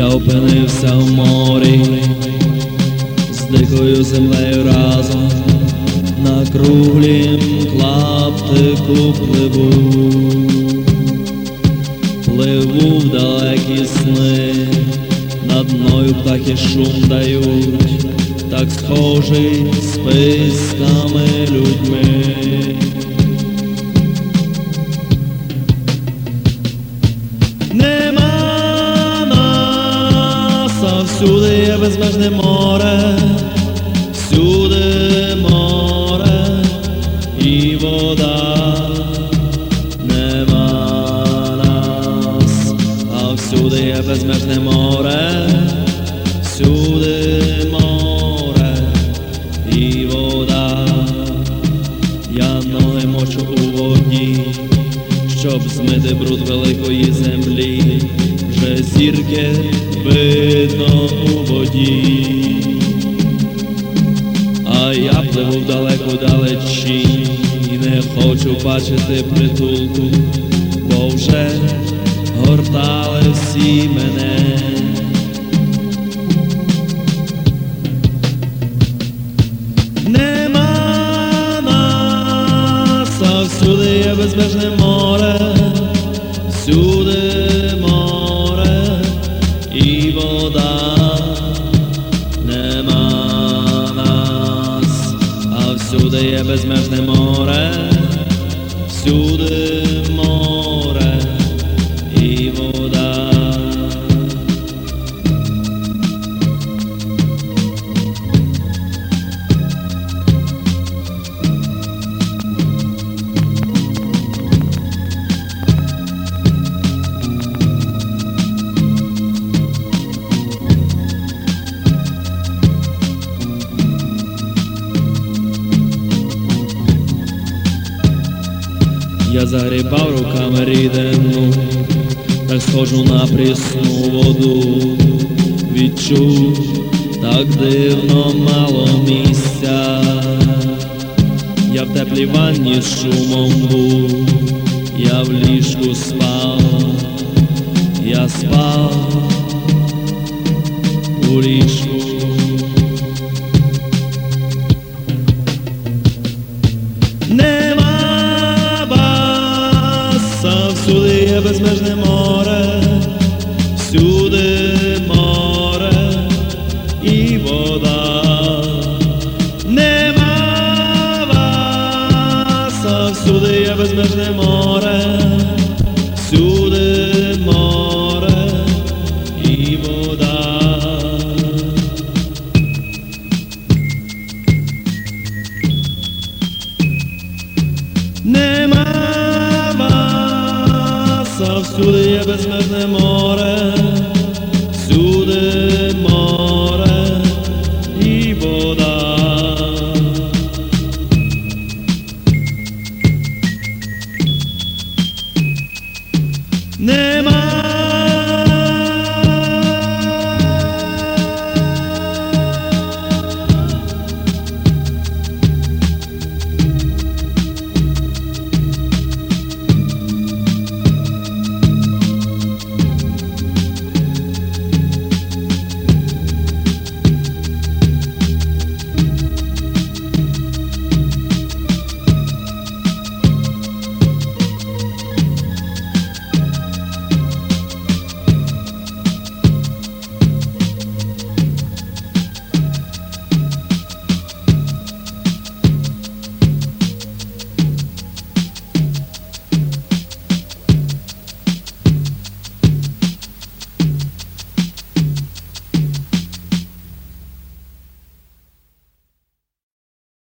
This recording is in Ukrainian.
Я опинився в морі з дикою землею разом. На круглім клаптику пливу, пливу в далекі сни, над мною птахи шум дають, так схожий з списками людьми. Всюди є безмежне море, всюди море. І вода. Нема нас, а всюди є безмежне море, всюди море. І вода. Я ноги мочу у воді, щоб змити бруд великої землі, вже видно у воді, а я пливу в далеку далечі і не хочу бачити притулку, бо вже гортали всі мене. Нема нас, а всюди є безмежне море, всюди вода. Нема нас, а всюди є безмежне море, всюди море і вода. Я загрібав руками рідину, так схожу на прісну воду, відчув так дивно мало місця. Я в теплій ванні з шумом був, я в ліжку спав, я спав безмежне море, всюди море і вода. Нема вас, а всюди є безмежне море, всюди є безмежне море, всюди море і вода. Нема